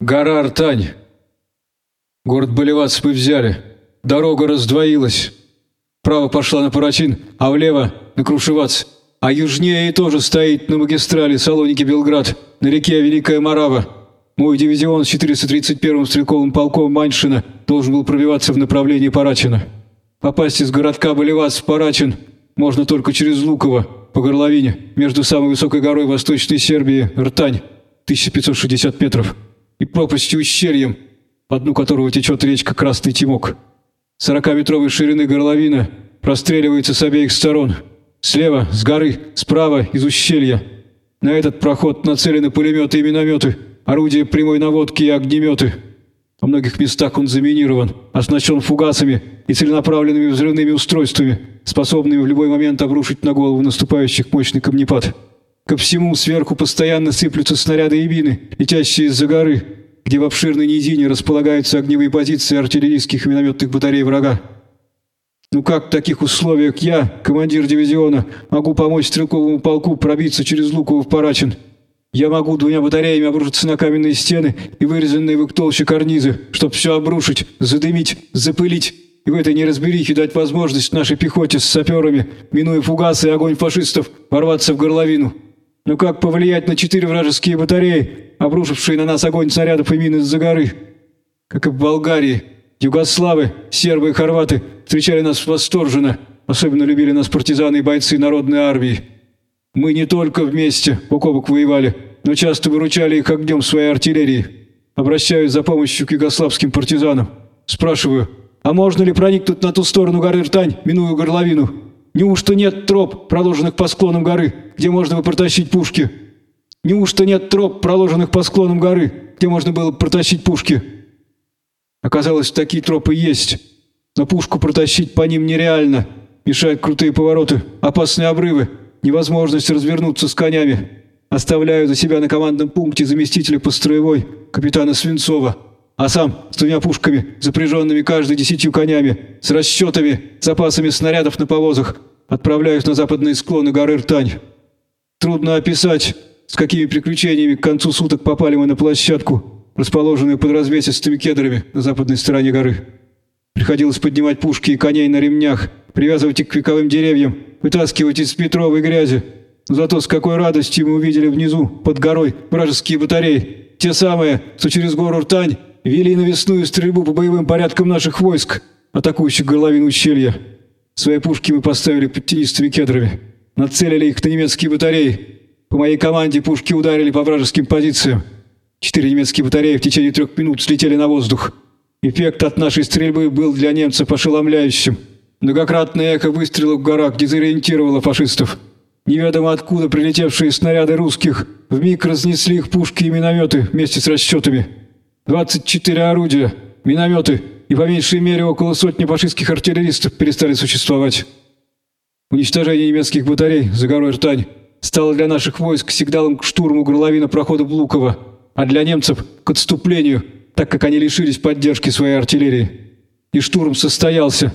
Гора Артань. Город Болевац мы взяли. Дорога раздвоилась. Вправо пошла на Парачин, а влево – на Крушевац. А южнее и тоже стоит на магистрали Салоники-Белград, на реке Великая Марава. Мой дивизион с 431-м стрелковым полком Маньшина должен был пробиваться в направлении Парачина. Попасть из городка Болевац в Парачин можно только через Луково, по горловине, между самой высокой горой Восточной Сербии, Ртань, 1560 метров и пропастью ущельем, по дну которого течет речка Красный Тимок. Сорокаметровой ширины горловина простреливается с обеих сторон. Слева, с горы, справа, из ущелья. На этот проход нацелены пулеметы и минометы, орудия прямой наводки и огнеметы. Во многих местах он заминирован, оснащен фугасами и целенаправленными взрывными устройствами, способными в любой момент обрушить на голову наступающих мощный камнепад. Ко всему сверху постоянно сыплются снаряды и мины, летящие из-за горы, где в обширной низине располагаются огневые позиции артиллерийских и минометных батарей врага. Ну как в таких условиях я, командир дивизиона, могу помочь стрелковому полку пробиться через Луково в Парачин? Я могу двумя батареями обрушиться на каменные стены и вырезанные в их толще карнизы, чтобы все обрушить, задымить, запылить и в этой неразберихе дать возможность нашей пехоте с саперами, минуя фугасы и огонь фашистов, ворваться в горловину. Но как повлиять на четыре вражеские батареи, обрушившие на нас огонь снарядов и мин из-за горы? Как и в Болгарии, югославы, сербы и хорваты встречали нас восторженно, особенно любили нас партизаны и бойцы народной армии. Мы не только вместе бок о бок воевали, но часто выручали их огнем своей артиллерии. Обращаюсь за помощью к югославским партизанам. Спрашиваю, а можно ли проникнуть на ту сторону горы Ртань, минуя горловину? Неужто нет троп, проложенных по склонам горы, где можно бы протащить пушки? Неужто нет троп, проложенных по склонам горы, где можно было бы протащить пушки? Оказалось, такие тропы есть, но пушку протащить по ним нереально. Мешают крутые повороты, опасные обрывы, невозможность развернуться с конями. Оставляю за себя на командном пункте заместителя по строевой, капитана Свинцова а сам с двумя пушками, запряженными каждой десятью конями, с расчетами, запасами снарядов на повозах, отправляюсь на западные склоны горы Ртань. Трудно описать, с какими приключениями к концу суток попали мы на площадку, расположенную под развесистыми кедрами на западной стороне горы. Приходилось поднимать пушки и коней на ремнях, привязывать их к вековым деревьям, вытаскивать из метровой грязи. Но зато с какой радостью мы увидели внизу, под горой, вражеские батареи, те самые, что через гору Ртань вели навесную стрельбу по боевым порядкам наших войск, атакующих горловину ущелья. Свои пушки мы поставили под тенистыми кедрами, нацелили их на немецкие батареи. По моей команде пушки ударили по вражеским позициям. Четыре немецкие батареи в течение трех минут слетели на воздух. Эффект от нашей стрельбы был для немцев ошеломляющим. Многократное эхо выстрелов в горах дезориентировало фашистов. Неведомо откуда прилетевшие снаряды русских вмиг разнесли их пушки и минометы вместе с расчетами. 24 орудия, минометы и по меньшей мере около сотни фашистских артиллеристов перестали существовать. Уничтожение немецких батарей за горой Ртань стало для наших войск сигналом к штурму горловина прохода Блукова, а для немцев – к отступлению, так как они лишились поддержки своей артиллерии. И штурм состоялся.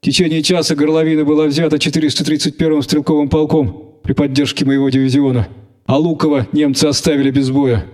В течение часа горловина была взята 431-м стрелковым полком при поддержке моего дивизиона, а Лукова немцы оставили без боя.